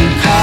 come.